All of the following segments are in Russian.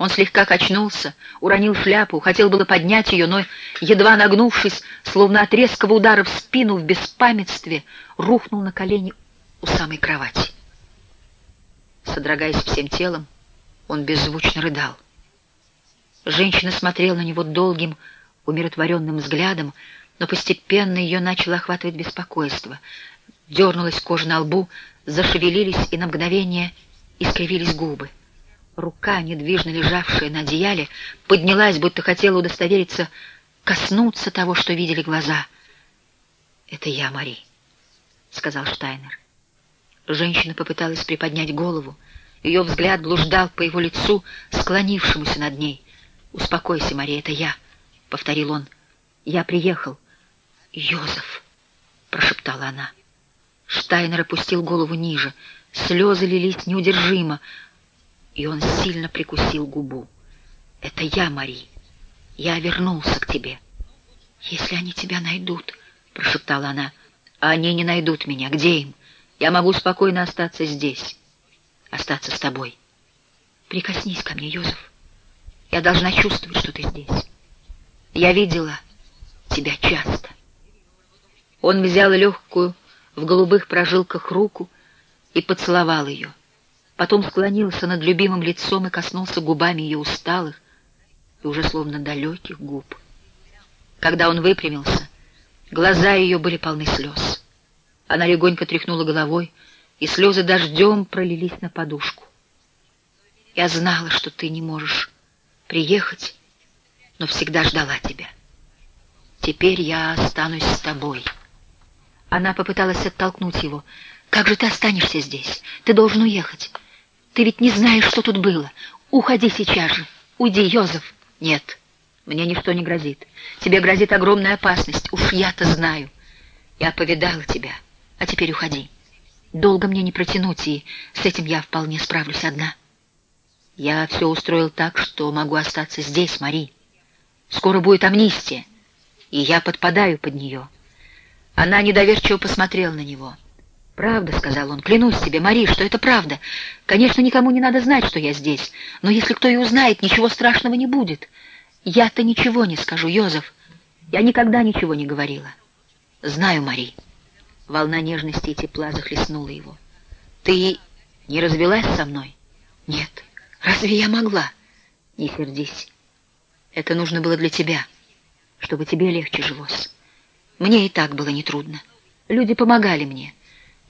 Он слегка качнулся, уронил шляпу, хотел было поднять ее, но, едва нагнувшись, словно от резкого удара в спину в беспамятстве, рухнул на колени у самой кровати. Содрогаясь всем телом, он беззвучно рыдал. Женщина смотрела на него долгим, умиротворенным взглядом, но постепенно ее начало охватывать беспокойство. Дернулась кожа на лбу, зашевелились и на мгновение искривились губы. Рука, недвижно лежавшая на одеяле, поднялась, будто хотела удостовериться, коснуться того, что видели глаза. «Это я, Мари», — сказал Штайнер. Женщина попыталась приподнять голову. Ее взгляд блуждал по его лицу, склонившемуся над ней. «Успокойся, Мари, это я», — повторил он. «Я приехал». «Йозеф», — прошептала она. Штайнер опустил голову ниже. Слезы лились неудержимо и он сильно прикусил губу. «Это я, Мари. Я вернулся к тебе». «Если они тебя найдут», — прошептала она, — «они не найдут меня. Где им? Я могу спокойно остаться здесь, остаться с тобой. Прикоснись ко мне, Йозеф. Я должна чувствовать, что ты здесь. Я видела тебя часто». Он взял легкую в голубых прожилках руку и поцеловал ее потом склонился над любимым лицом и коснулся губами ее усталых и уже словно далеких губ. Когда он выпрямился, глаза ее были полны слез. Она легонько тряхнула головой, и слезы дождем пролились на подушку. Я знала, что ты не можешь приехать, но всегда ждала тебя. Теперь я останусь с тобой. Она попыталась оттолкнуть его. «Как же ты останешься здесь? Ты должен уехать. Ты ведь не знаешь, что тут было. Уходи сейчас же. Уйди, Йозеф. Нет, мне ничто не грозит. Тебе грозит огромная опасность. Уж я-то знаю. Я повидала тебя. А теперь уходи. Долго мне не протянуть, и с этим я вполне справлюсь одна. Я все устроил так, что могу остаться здесь, Мари. Скоро будет амнистия, и я подпадаю под нее. Она недоверчиво посмотрела на него — «Правда», — сказал он, — «клянусь тебе, Мари, что это правда. Конечно, никому не надо знать, что я здесь, но если кто и узнает, ничего страшного не будет. Я-то ничего не скажу, Йозеф. Я никогда ничего не говорила». «Знаю, Мари». Волна нежности и тепла захлестнула его. «Ты не развелась со мной?» «Нет. Разве я могла?» «Не сердись. Это нужно было для тебя, чтобы тебе легче жилось. Мне и так было нетрудно. Люди помогали мне».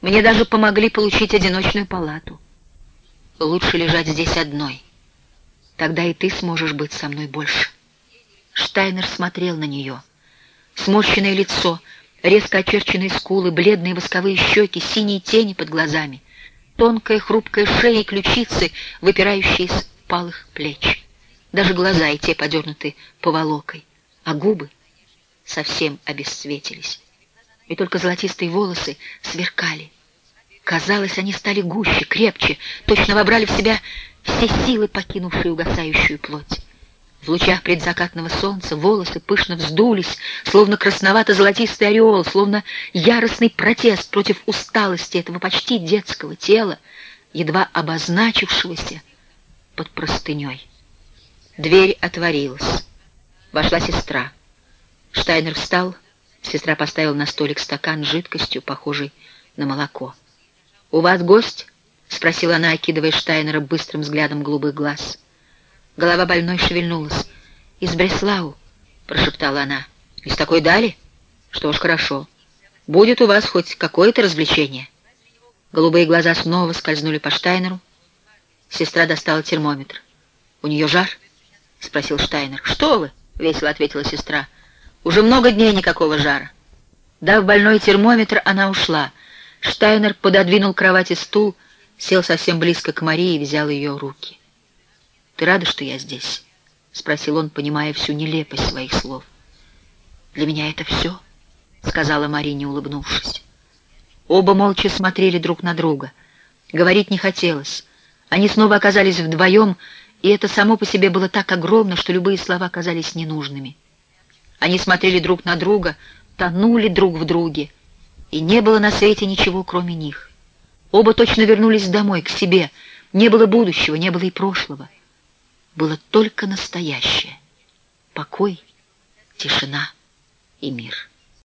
Мне даже помогли получить одиночную палату. Лучше лежать здесь одной. Тогда и ты сможешь быть со мной больше. Штайнер смотрел на нее. Сморщенное лицо, резко очерченные скулы, бледные восковые щеки, синие тени под глазами, тонкая хрупкая шея и ключицы, выпирающие из палых плеч. Даже глаза и те подернуты поволокой, а губы совсем обесцветились и только золотистые волосы сверкали. Казалось, они стали гуще, крепче, точно вобрали в себя все силы, покинувшие угасающую плоть. В лучах предзакатного солнца волосы пышно вздулись, словно красновато-золотистый ореол, словно яростный протест против усталости этого почти детского тела, едва обозначившегося под простыней. Дверь отворилась. Вошла сестра. Штайнер встал, Сестра поставила на столик стакан с жидкостью, похожей на молоко. «У вас гость?» — спросила она, окидывая Штайнера быстрым взглядом голубых глаз. Голова больной шевельнулась. «Из Бреслау», — прошептала она. «Из такой дали? Что ж, хорошо. Будет у вас хоть какое-то развлечение?» Голубые глаза снова скользнули по Штайнеру. Сестра достала термометр. «У нее жар?» — спросил Штайнер. «Что вы?» — весело ответила сестра. Уже много дней никакого жара. Дав больной термометр, она ушла. Штайнер пододвинул к кровати стул, сел совсем близко к Марии и взял ее руки. «Ты рада, что я здесь?» — спросил он, понимая всю нелепость своих слов. «Для меня это все?» — сказала Мария, не улыбнувшись. Оба молча смотрели друг на друга. Говорить не хотелось. Они снова оказались вдвоем, и это само по себе было так огромно, что любые слова казались ненужными. Они смотрели друг на друга, тонули друг в друге, и не было на свете ничего, кроме них. Оба точно вернулись домой, к себе. Не было будущего, не было и прошлого. было только настоящее — покой, тишина и мир.